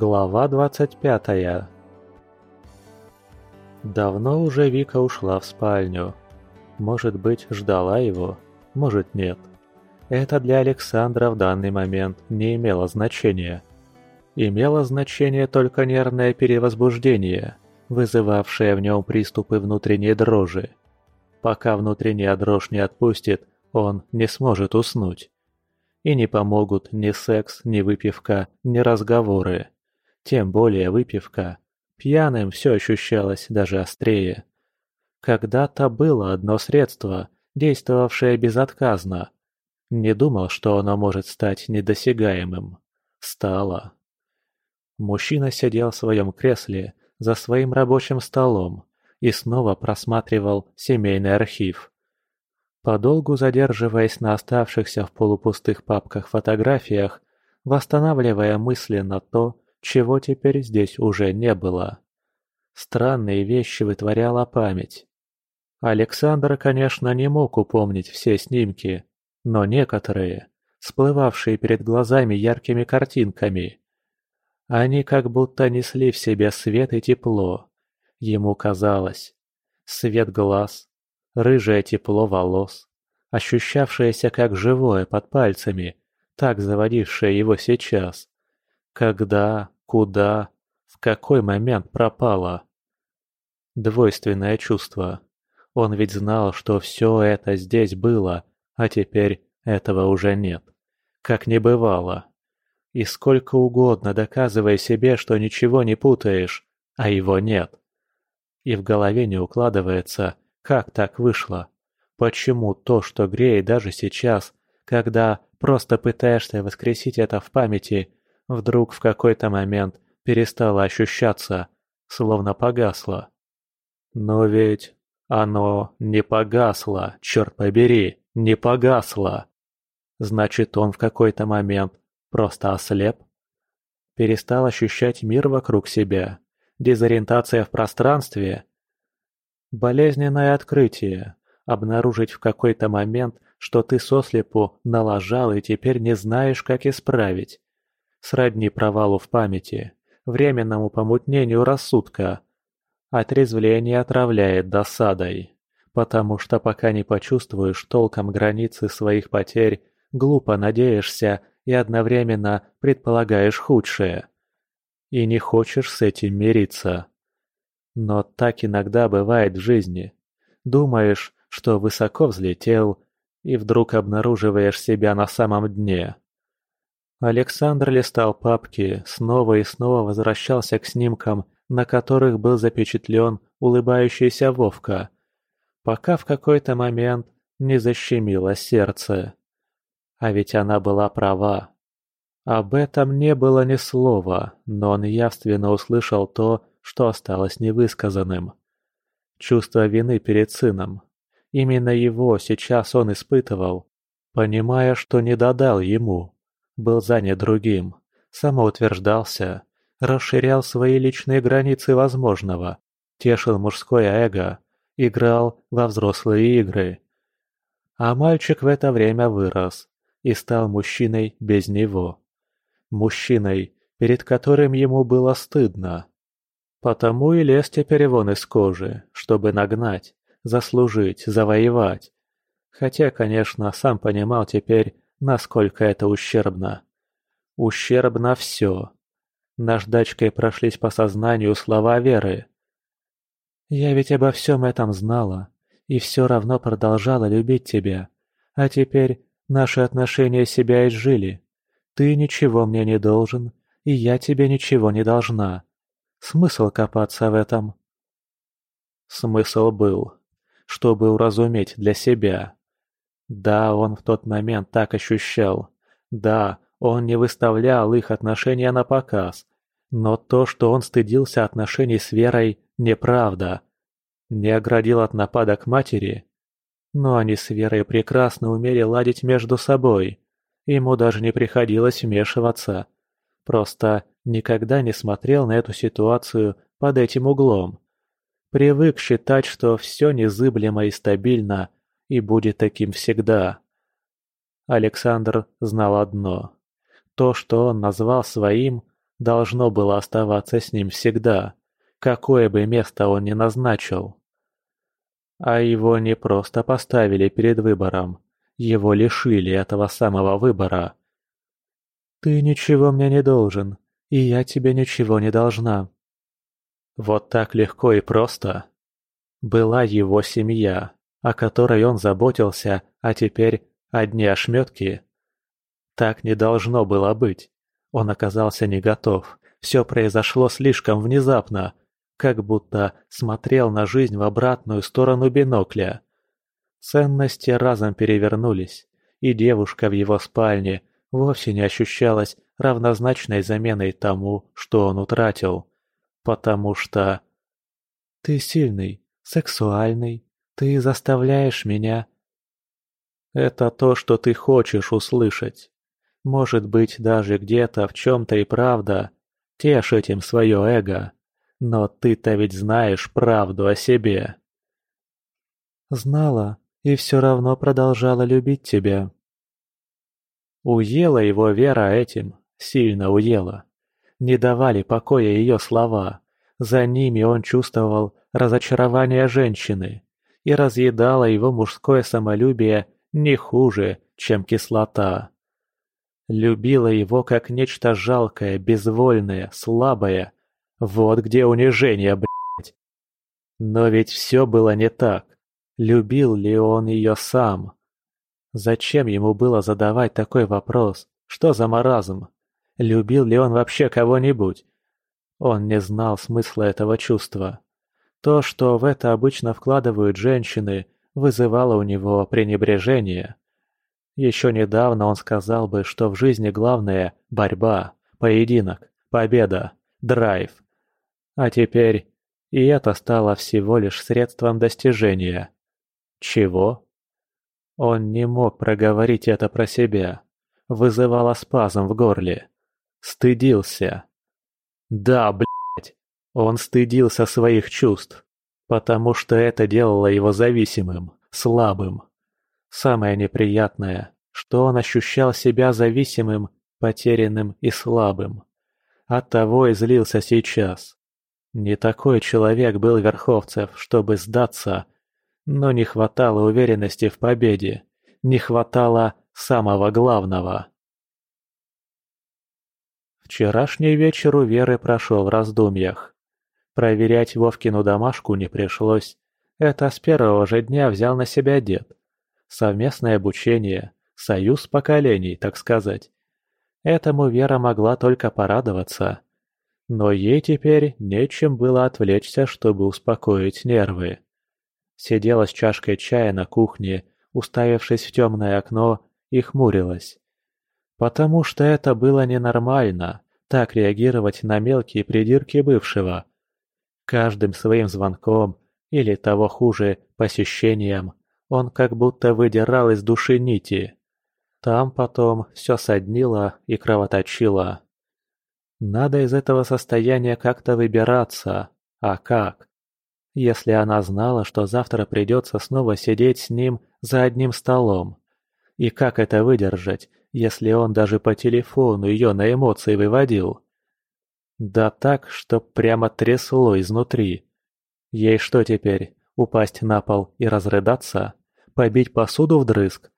Глава 25 Давно уже Вика ушла в спальню. Может быть, ждала его, может нет. Это для Александра в данный момент не имело значения. Имело значение только нервное перевозбуждение, вызывавшее в нем приступы внутренней дрожи. Пока внутренняя дрожь не отпустит, он не сможет уснуть. И не помогут ни секс, ни выпивка, ни разговоры. Тем более выпивка. Пьяным все ощущалось даже острее. Когда-то было одно средство, действовавшее безотказно. Не думал, что оно может стать недосягаемым. Стало. Мужчина сидел в своем кресле за своим рабочим столом и снова просматривал семейный архив. Подолгу задерживаясь на оставшихся в полупустых папках фотографиях, восстанавливая мысленно то, чего теперь здесь уже не было. Странные вещи вытворяла память. Александр, конечно, не мог упомнить все снимки, но некоторые, всплывавшие перед глазами яркими картинками. Они как будто несли в себе свет и тепло. Ему казалось. Свет глаз, рыжее тепло волос, ощущавшееся как живое под пальцами, так заводившее его сейчас. Когда, куда, в какой момент пропало? Двойственное чувство. Он ведь знал, что все это здесь было, а теперь этого уже нет. Как не бывало. И сколько угодно доказывая себе, что ничего не путаешь, а его нет. И в голове не укладывается – как так вышло? Почему то, что греет даже сейчас, когда просто пытаешься воскресить это в памяти, вдруг в какой-то момент перестало ощущаться, словно погасло? Но ведь оно не погасло, черт побери, не погасло. Значит, он в какой-то момент просто ослеп? Перестал ощущать мир вокруг себя? Дезориентация в пространстве? Болезненное открытие. Обнаружить в какой-то момент, что ты сослепу налажал и теперь не знаешь, как исправить. Сродни провалу в памяти, временному помутнению рассудка. Отрезвление отравляет досадой, потому что пока не почувствуешь толком границы своих потерь, глупо надеешься и одновременно предполагаешь худшее. И не хочешь с этим мириться. Но так иногда бывает в жизни. Думаешь, что высоко взлетел, и вдруг обнаруживаешь себя на самом дне. Александр листал папки, снова и снова возвращался к снимкам, на которых был запечатлен улыбающийся Вовка, пока в какой-то момент не защемило сердце. А ведь она была права. Об этом не было ни слова, но он явственно услышал то, что осталось невысказанным. Чувство вины перед сыном. Именно его сейчас он испытывал, понимая, что не додал ему. Был занят другим, самоутверждался, расширял свои личные границы возможного, тешил мужское эго, играл во взрослые игры. А мальчик в это время вырос и стал мужчиной без него. Мужчиной, перед которым ему было стыдно. Потому и лез теперь вон из кожи, чтобы нагнать, заслужить, завоевать. Хотя, конечно, сам понимал теперь, насколько это ущербно. Ущербно все. Наждачкой прошлись по сознанию слова Веры. «Я ведь обо всем этом знала, и все равно продолжала любить тебя. А теперь наши отношения себя изжили. Ты ничего мне не должен, и я тебе ничего не должна. Смысл копаться в этом? Смысл был, чтобы уразуметь для себя. Да, он в тот момент так ощущал. Да, он не выставлял их отношения на показ. Но то, что он стыдился отношений с Верой, неправда. Не оградил от нападок матери. Но они с Верой прекрасно умели ладить между собой. Ему даже не приходилось вмешиваться. Просто никогда не смотрел на эту ситуацию под этим углом. Привык считать, что все незыблемо и стабильно, и будет таким всегда. Александр знал одно. То, что он назвал своим, должно было оставаться с ним всегда, какое бы место он ни назначил. А его не просто поставили перед выбором, его лишили этого самого выбора. «Ты ничего мне не должен, и я тебе ничего не должна». Вот так легко и просто. Была его семья, о которой он заботился, а теперь одни ошметки. Так не должно было быть. Он оказался не готов. Все произошло слишком внезапно, как будто смотрел на жизнь в обратную сторону бинокля. Ценности разом перевернулись, и девушка в его спальне вовсе не ощущалась равнозначной заменой тому, что он утратил. Потому что... «Ты сильный, сексуальный, ты заставляешь меня...» Это то, что ты хочешь услышать. Может быть, даже где-то в чем-то и правда. Тешь этим свое эго. Но ты-то ведь знаешь правду о себе. Знала, и все равно продолжала любить тебя. Уела его Вера этим, сильно уела. Не давали покоя ее слова. За ними он чувствовал разочарование женщины, и разъедало его мужское самолюбие не хуже, чем кислота. Любила его как нечто жалкое, безвольное, слабое. Вот где унижение, блядь. Но ведь все было не так. Любил ли он ее сам? Зачем ему было задавать такой вопрос? Что за маразм? Любил ли он вообще кого-нибудь? Он не знал смысла этого чувства. То, что в это обычно вкладывают женщины – вызывало у него пренебрежение. Еще недавно он сказал бы, что в жизни главное – борьба, поединок, победа, драйв. А теперь и это стало всего лишь средством достижения. Чего? Он не мог проговорить это про себя. Вызывало спазм в горле. Стыдился. Да, блядь, он стыдился своих чувств потому что это делало его зависимым, слабым. Самое неприятное, что он ощущал себя зависимым, потерянным и слабым. Оттого и злился сейчас. Не такой человек был Верховцев, чтобы сдаться, но не хватало уверенности в победе, не хватало самого главного. Вчерашний вечер у Веры прошел в раздумьях. Проверять Вовкину домашку не пришлось. Это с первого же дня взял на себя дед. Совместное обучение, союз поколений, так сказать. Этому Вера могла только порадоваться. Но ей теперь нечем было отвлечься, чтобы успокоить нервы. Сидела с чашкой чая на кухне, уставившись в темное окно, и хмурилась. Потому что это было ненормально, так реагировать на мелкие придирки бывшего. Каждым своим звонком, или того хуже, посещением, он как будто выдирал из души нити. Там потом все соднило и кровоточило. Надо из этого состояния как-то выбираться. А как? Если она знала, что завтра придется снова сидеть с ним за одним столом. И как это выдержать, если он даже по телефону ее на эмоции выводил? Да так, что прямо трясло изнутри. Ей что теперь, упасть на пол и разрыдаться? Побить посуду вдрызг?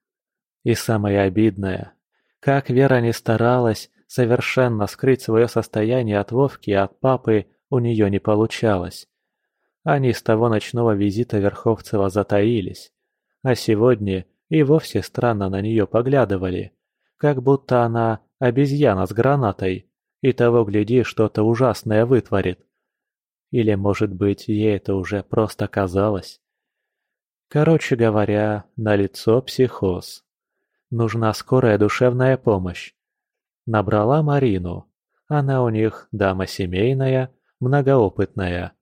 И самое обидное, как Вера не старалась совершенно скрыть свое состояние от Вовки и от папы, у нее не получалось. Они с того ночного визита Верховцева затаились, а сегодня и вовсе странно на нее поглядывали, как будто она обезьяна с гранатой, и того гляди, что-то ужасное вытворит. Или, может быть, ей это уже просто казалось. Короче говоря, налицо психоз. Нужна скорая душевная помощь. Набрала Марину. Она у них дама семейная, многоопытная.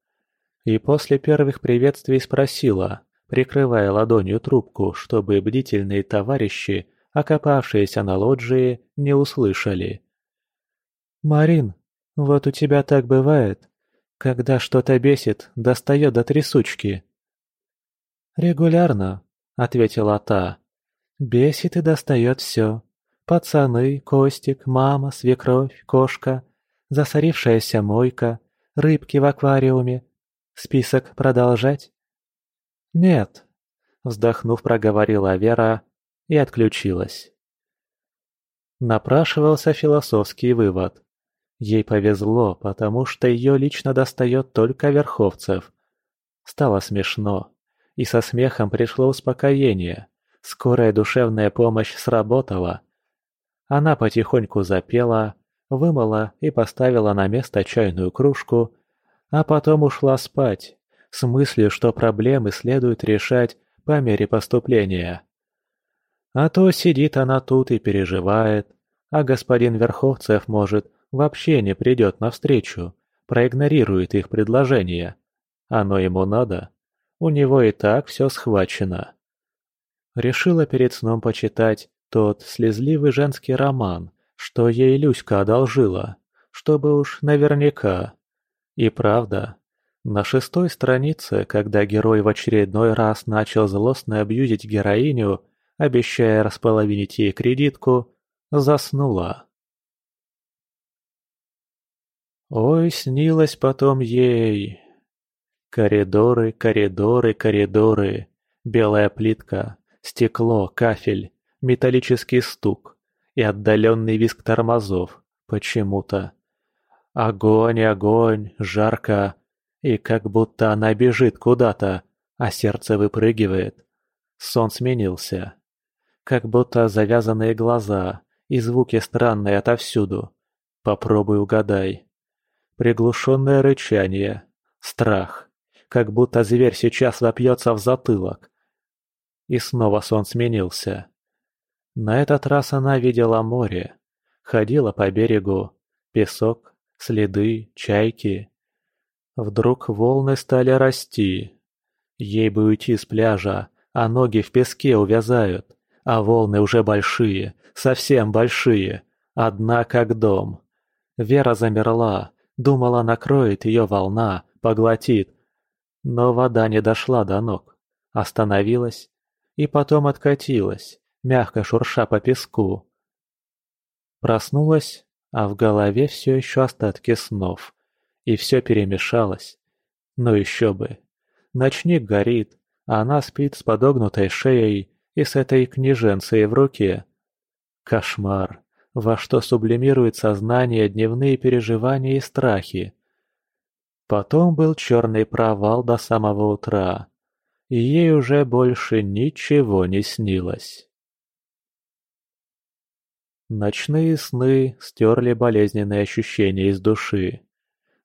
И после первых приветствий спросила, прикрывая ладонью трубку, чтобы бдительные товарищи, окопавшиеся на лоджии, не услышали. «Марин, вот у тебя так бывает, когда что-то бесит, достает до трясучки». «Регулярно», — ответила та. «Бесит и достает все. Пацаны, Костик, мама, свекровь, кошка. засорившаяся мойка, рыбки в аквариуме. Список продолжать? Нет, вздохнув, проговорила Вера и отключилась. Напрашивался философский вывод. Ей повезло, потому что ее лично достает только Верховцев. Стало смешно, и со смехом пришло успокоение. Скорая душевная помощь сработала. Она потихоньку запела, вымыла и поставила на место чайную кружку, а потом ушла спать, с мыслью, что проблемы следует решать по мере поступления. А то сидит она тут и переживает, а господин Верховцев, может, вообще не придет навстречу, проигнорирует их предложение. Оно ему надо. У него и так все схвачено. Решила перед сном почитать тот слезливый женский роман, что ей Люська одолжила, чтобы уж наверняка. И правда, на шестой странице, когда герой в очередной раз начал злостно абьюзить героиню, обещая располовинить ей кредитку, заснула. Ой, снилось потом ей. Коридоры, коридоры, коридоры, белая плитка, стекло, кафель, металлический стук и отдаленный визг тормозов почему-то. Огонь, огонь, жарко, и как будто она бежит куда-то, а сердце выпрыгивает. Сон сменился. Как будто завязанные глаза и звуки странные отовсюду. Попробуй угадай. Приглушенное рычание, страх, как будто зверь сейчас вопьется в затылок. И снова сон сменился. На этот раз она видела море, ходила по берегу, песок, следы, чайки. Вдруг волны стали расти. Ей бы уйти с пляжа, а ноги в песке увязают, а волны уже большие, совсем большие, одна как дом. Вера замерла, Думала, накроет ее волна, поглотит. Но вода не дошла до ног. Остановилась и потом откатилась, мягко шурша по песку. Проснулась, а в голове все еще остатки снов. И все перемешалось. Но еще бы. Ночник горит, а она спит с подогнутой шеей и с этой княженцей в руке. Кошмар во что сублимирует сознание дневные переживания и страхи. Потом был черный провал до самого утра, и ей уже больше ничего не снилось. Ночные сны стерли болезненные ощущения из души,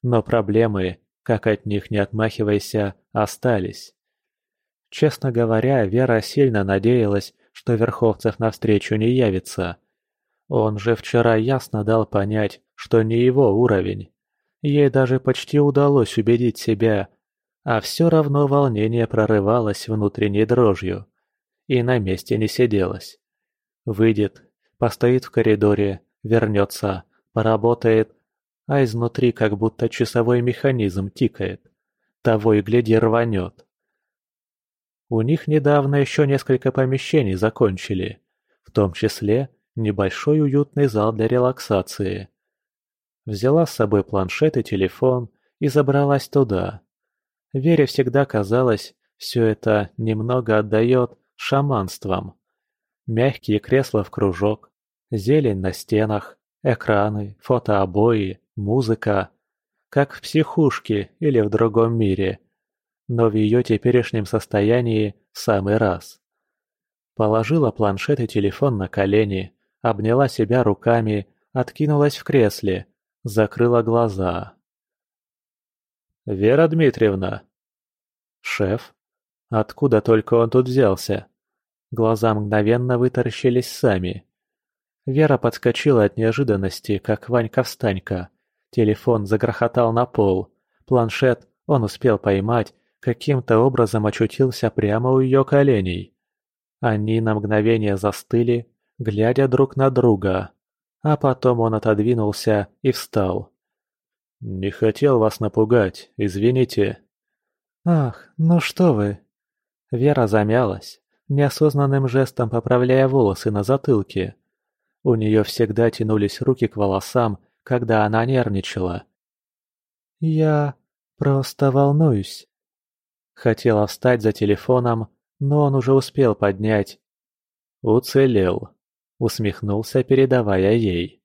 но проблемы, как от них не отмахивайся, остались. Честно говоря, Вера сильно надеялась, что Верховцев навстречу не явится – он же вчера ясно дал понять, что не его уровень. Ей даже почти удалось убедить себя, а все равно волнение прорывалось внутренней дрожью и на месте не сиделось. Выйдет, постоит в коридоре, вернется, поработает, а изнутри как будто часовой механизм тикает. Того и гляди рванет. У них недавно еще несколько помещений закончили, в том числе небольшой уютный зал для релаксации. Взяла с собой планшет и телефон и забралась туда. Вере всегда казалось, все это немного отдает шаманством. Мягкие кресла в кружок, зелень на стенах, экраны, фотообои, музыка. Как в психушке или в другом мире. Но в ее теперешнем состоянии самый раз. Положила планшет и телефон на колени, обняла себя руками, откинулась в кресле, закрыла глаза. «Вера Дмитриевна!» «Шеф? Откуда только он тут взялся?» Глаза мгновенно вытаращились сами. Вера подскочила от неожиданности, как Ванька-встанька. Телефон загрохотал на пол. Планшет он успел поймать, каким-то образом очутился прямо у ее коленей. Они на мгновение застыли, глядя друг на друга. А потом он отодвинулся и встал. «Не хотел вас напугать, извините». «Ах, ну что вы!» Вера замялась, неосознанным жестом поправляя волосы на затылке. У нее всегда тянулись руки к волосам, когда она нервничала. «Я просто волнуюсь». Хотела встать за телефоном, но он уже успел поднять. «Уцелел», — усмехнулся, передавая ей.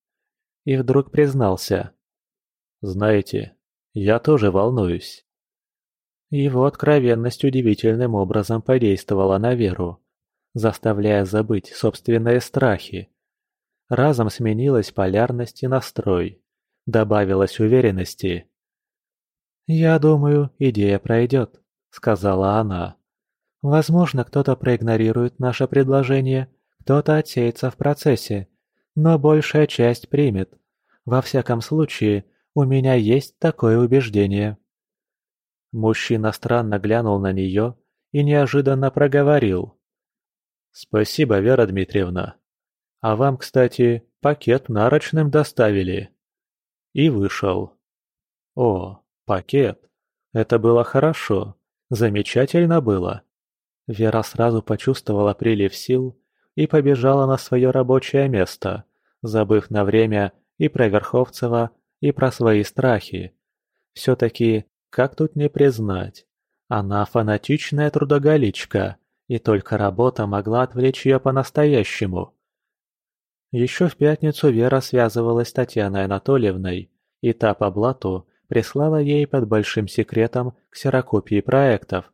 И вдруг признался. «Знаете, я тоже волнуюсь». Его откровенность удивительным образом подействовала на Веру, заставляя забыть собственные страхи. Разом сменилась полярность и настрой. Добавилась уверенности. «Я думаю, идея пройдет», — сказала она. «Возможно, кто-то проигнорирует наше предложение, кто-то отсеется в процессе, но большая часть примет. Во всяком случае, у меня есть такое убеждение». Мужчина странно глянул на нее и неожиданно проговорил. «Спасибо, Вера Дмитриевна. А вам, кстати, пакет нарочным доставили». И вышел. О, пакет. Это было хорошо. Замечательно было. Вера сразу почувствовала прилив сил и побежала на свое рабочее место, забыв на время и про Верховцева, и про свои страхи. Все-таки, как тут не признать, она фанатичная трудоголичка, и только работа могла отвлечь ее по-настоящему. Еще в пятницу Вера связывалась с Татьяной Анатольевной, и та по блату прислала ей под большим секретом ксерокопии проектов,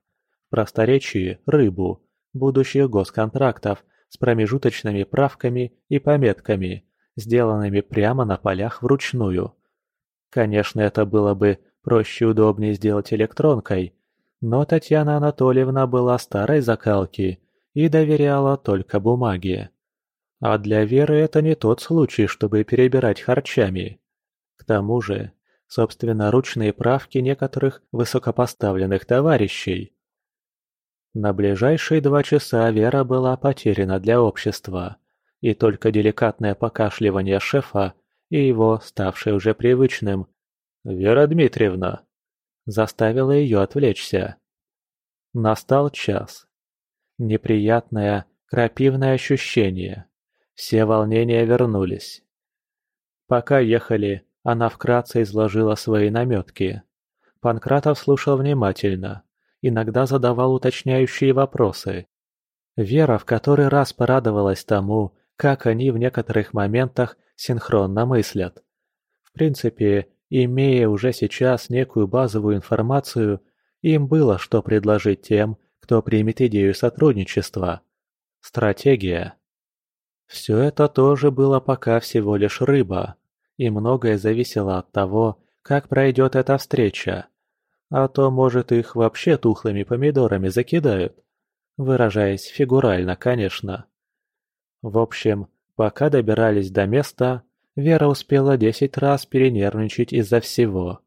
в просторечии «рыбу», будущих госконтрактов с промежуточными правками и пометками, сделанными прямо на полях вручную. Конечно, это было бы проще и удобнее сделать электронкой, но Татьяна Анатольевна была старой закалки и доверяла только бумаге. А для Веры это не тот случай, чтобы перебирать харчами. К тому же, собственноручные правки некоторых высокопоставленных товарищей. На ближайшие два часа Вера была потеряна для общества, и только деликатное покашливание шефа и его, ставшее уже привычным, «Вера Дмитриевна!» заставило ее отвлечься. Настал час. Неприятное, крапивное ощущение. Все волнения вернулись. Пока ехали, она вкратце изложила свои наметки. Панкратов слушал внимательно, иногда задавал уточняющие вопросы. Вера в который раз порадовалась тому, как они в некоторых моментах синхронно мыслят. В принципе, имея уже сейчас некую базовую информацию, им было что предложить тем, кто примет идею сотрудничества. Стратегия. Все это тоже было пока всего лишь рыба, и многое зависело от того, как пройдет эта встреча. А то, может, их вообще тухлыми помидорами закидают. Выражаясь фигурально, конечно. В общем, пока добирались до места, Вера успела десять раз перенервничать из-за всего.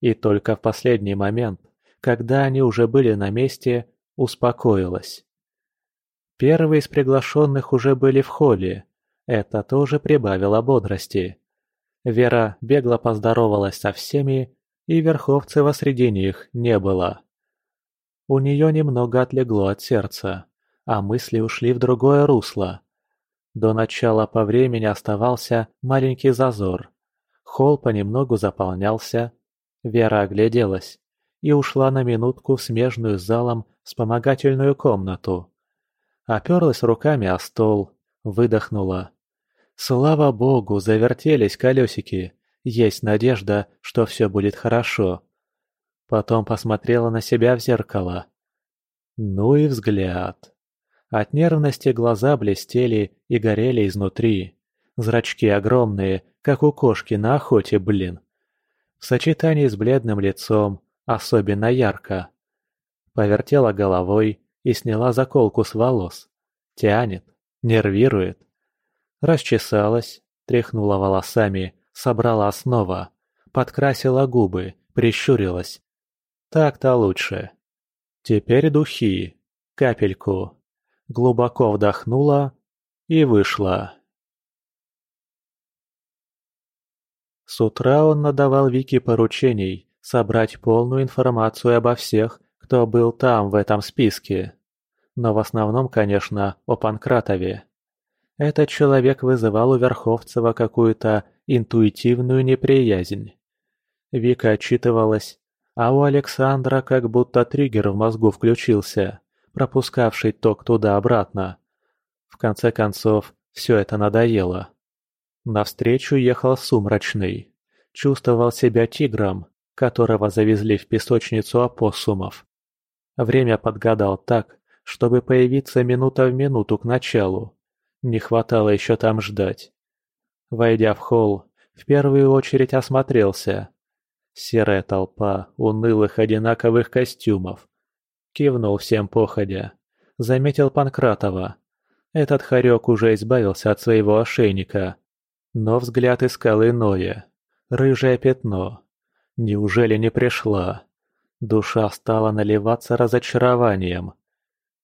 И только в последний момент, когда они уже были на месте, успокоилась. Первые из приглашенных уже были в холле. Это тоже прибавило бодрости. Вера бегло поздоровалась со всеми, и Верховцева среди них не было. У нее немного отлегло от сердца, а мысли ушли в другое русло. До начала по времени оставался маленький зазор. Холл понемногу заполнялся. Вера огляделась и ушла на минутку в смежную с залом вспомогательную комнату. Оперлась руками о стол, выдохнула. Слава богу, завертелись колесики. Есть надежда, что все будет хорошо. Потом посмотрела на себя в зеркало. Ну и взгляд. От нервности глаза блестели и горели изнутри. Зрачки огромные, как у кошки на охоте, блин. В сочетании с бледным лицом особенно ярко. Повертела головой, и сняла заколку с волос. Тянет, нервирует. Расчесалась, тряхнула волосами, собрала снова, подкрасила губы, прищурилась. Так-то лучше. Теперь духи, капельку. Глубоко вдохнула и вышла. С утра он надавал Вике поручений собрать полную информацию обо всех, кто был там, в этом списке. Но в основном, конечно, о Панкратове. Этот человек вызывал у Верховцева какую-то интуитивную неприязнь. Вика отчитывалась, а у Александра как будто триггер в мозгу включился, пропускавший ток туда-обратно. В конце концов, все это надоело. Навстречу ехал сумрачный. Чувствовал себя тигром, которого завезли в песочницу опоссумов. Время подгадал так, чтобы появиться минута в минуту к началу. Не хватало еще там ждать. Войдя в холл, в первую очередь осмотрелся. Серая толпа унылых одинаковых костюмов. Кивнул всем походя. Заметил Панкратова. Этот хорек уже избавился от своего ошейника. Но взгляд искал иное. Рыжее пятно. Неужели не пришла? Душа стала наливаться разочарованием.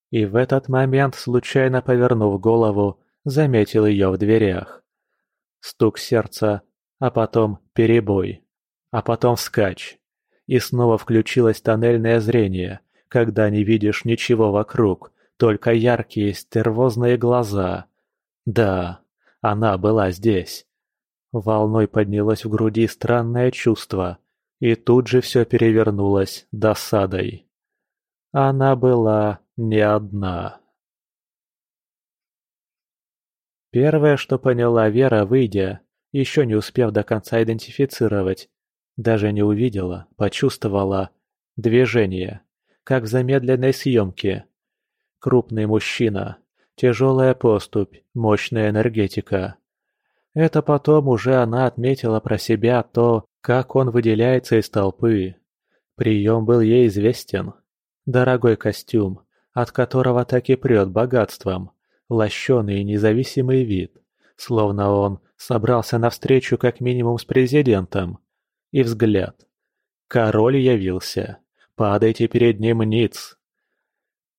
И в этот момент, случайно повернув голову, заметил ее в дверях. Стук сердца, а потом перебой, а потом скач. И снова включилось тоннельное зрение, когда не видишь ничего вокруг, только яркие стервозные глаза. Да, она была здесь. Волной поднялось в груди странное чувство, и тут же все перевернулось досадой. Она была не одна. Первое, что поняла Вера, выйдя, еще не успев до конца идентифицировать, даже не увидела, почувствовала движение, как в замедленной съемке. Крупный мужчина, тяжелая поступь, мощная энергетика. Это потом уже она отметила про себя то, как он выделяется из толпы. Прием был ей известен. Дорогой костюм, от которого так и прет богатством, лощеный и независимый вид, словно он собрался навстречу как минимум с президентом. И взгляд. Король явился. Падайте перед ним ниц.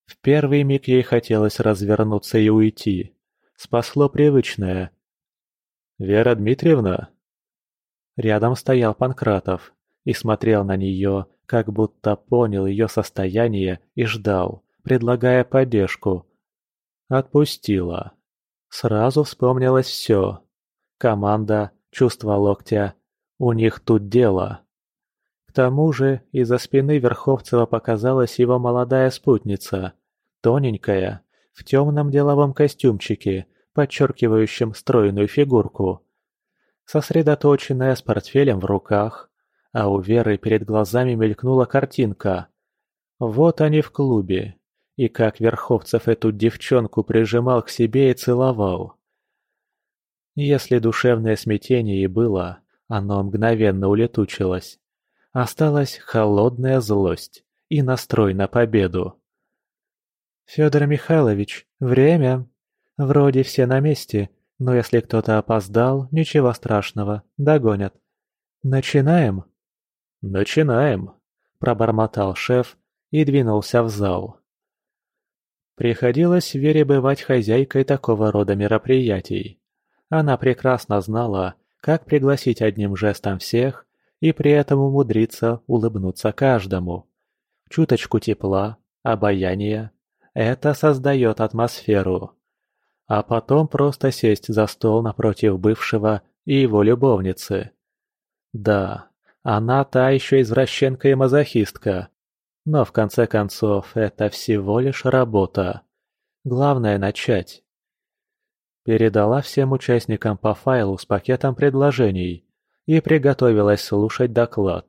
В первый миг ей хотелось развернуться и уйти. Спасло привычное. «Вера Дмитриевна?» Рядом стоял Панкратов и смотрел на нее, как будто понял ее состояние и ждал, предлагая поддержку. Отпустила. Сразу вспомнилось все. Команда, чувство локтя. У них тут дело. К тому же из-за спины Верховцева показалась его молодая спутница. Тоненькая, в темном деловом костюмчике, подчеркивающем стройную фигурку. Сосредоточенная с портфелем в руках, а у Веры перед глазами мелькнула картинка. Вот они в клубе, и как Верховцев эту девчонку прижимал к себе и целовал. Если душевное смятение и было, оно мгновенно улетучилось. Осталась холодная злость и настрой на победу. «Федор Михайлович, время. Вроде все на месте, но если кто-то опоздал, ничего страшного, догонят. Начинаем?» «Начинаем», – пробормотал шеф и двинулся в зал. Приходилось Вере бывать хозяйкой такого рода мероприятий. Она прекрасно знала, как пригласить одним жестом всех и при этом умудриться улыбнуться каждому. Чуточку тепла, обаяния – это создает атмосферу. А потом просто сесть за стол напротив бывшего и его любовницы. Да, она та еще извращенка и мазохистка, но в конце концов, это всего лишь работа. Главное начать. Передала всем участникам по файлу с пакетом предложений и приготовилась слушать доклад.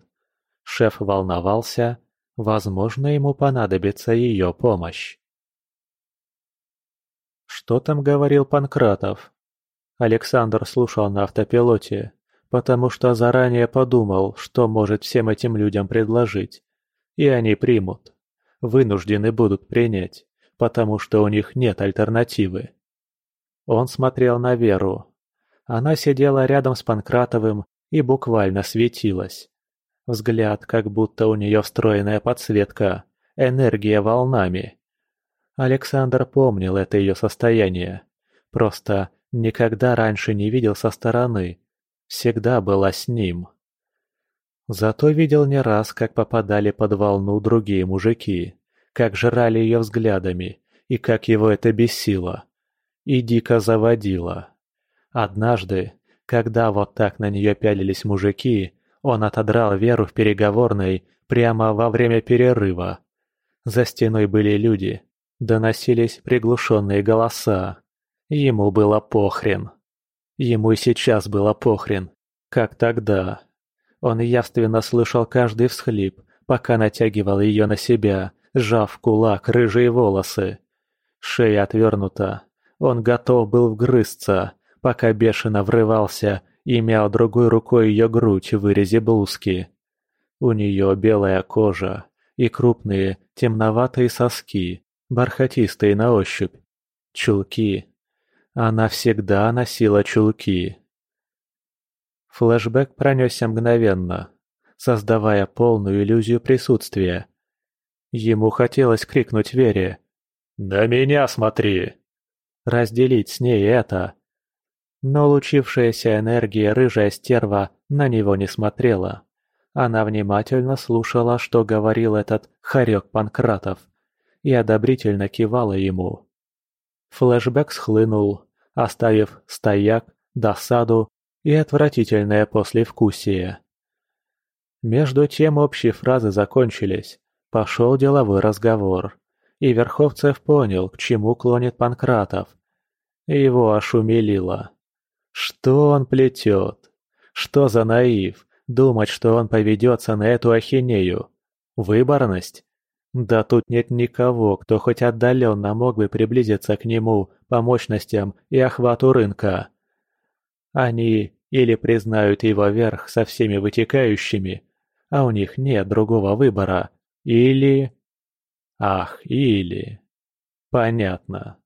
Шеф волновался, возможно, ему понадобится ее помощь. Что там говорил Панкратов? Александр слушал на автопилоте, потому что заранее подумал, что может всем этим людям предложить. И они примут. Вынуждены будут принять, потому что у них нет альтернативы. Он смотрел на Веру. Она сидела рядом с Панкратовым и буквально светилась. Взгляд, как будто у нее встроенная подсветка, энергия волнами. Александр помнил это ее состояние. Просто никогда раньше не видел со стороны. Всегда была с ним. Зато видел не раз, как попадали под волну другие мужики, как жрали ее взглядами и как его это бесило. и дико заводила. Однажды, когда вот так на нее пялились мужики, он отодрал Веру в переговорной прямо во время перерыва. За стеной были люди, доносились приглушенные голоса. Ему было похрен. Ему и сейчас было похрен, как тогда. Он явственно слышал каждый всхлип, пока натягивал ее на себя, сжав в кулак рыжие волосы. Шея отвернута. Он готов был вгрызться, пока бешено врывался и мял другой рукой ее грудь в вырезе блузки. У нее белая кожа и крупные темноватые соски, бархатистые на ощупь. Чулки. Она всегда носила чулки. Флэшбэк пронесся мгновенно, создавая полную иллюзию присутствия. Ему хотелось крикнуть Вере «На меня смотри!» Разделить с ней это. Но лучившаяся энергия рыжая стерва на него не смотрела. Она внимательно слушала, что говорил этот хорек Панкратов, и одобрительно кивала ему. Флэшбэк схлынул, оставив стояк, досаду и отвратительное послевкусие. Между тем общие фразы закончились, пошел деловой разговор, и Верховцев понял, к чему клонит Панкратов. Его ошумелило. Что он плетет? Что за наив? Думать, что он поведется на эту ахинею. Выборность? Да тут нет никого, кто хоть отдаленно мог бы приблизиться к нему по мощностям и охвату рынка. Они или признают его верх со всеми вытекающими, а у них нет другого выбора, или... Ах, или... Понятно.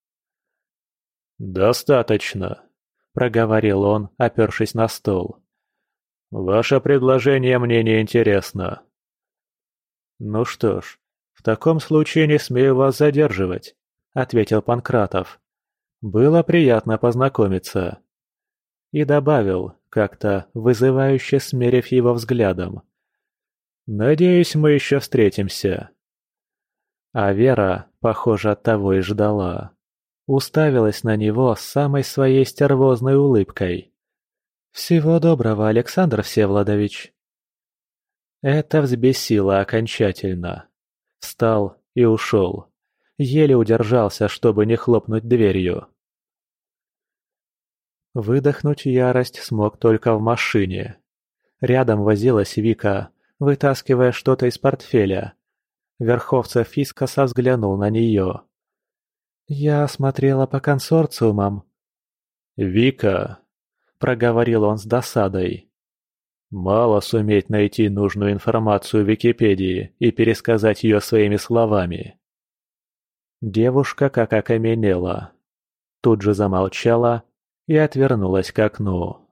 «Достаточно», — проговорил он, опершись на стол. «Ваше предложение мне не интересно». «Ну что ж, в таком случае не смею вас задерживать», — ответил Панкратов. «Было приятно познакомиться» и добавил, как-то вызывающе смерив его взглядом. «Надеюсь, мы еще встретимся». А Вера, похоже, от того и ждала. Уставилась на него с самой своей стервозной улыбкой. «Всего доброго, Александр Всеволодович!» Это взбесило окончательно. Встал и ушел. Еле удержался, чтобы не хлопнуть дверью. Выдохнуть ярость смог только в машине. Рядом возилась Вика, вытаскивая что-то из портфеля. Верховцев искоса взглянул на нее. «Я смотрела по консорциумам». «Вика», — проговорил он с досадой. «Мало суметь найти нужную информацию в Википедии и пересказать ее своими словами». Девушка как окаменела. Тут же замолчала и отвернулась к окну.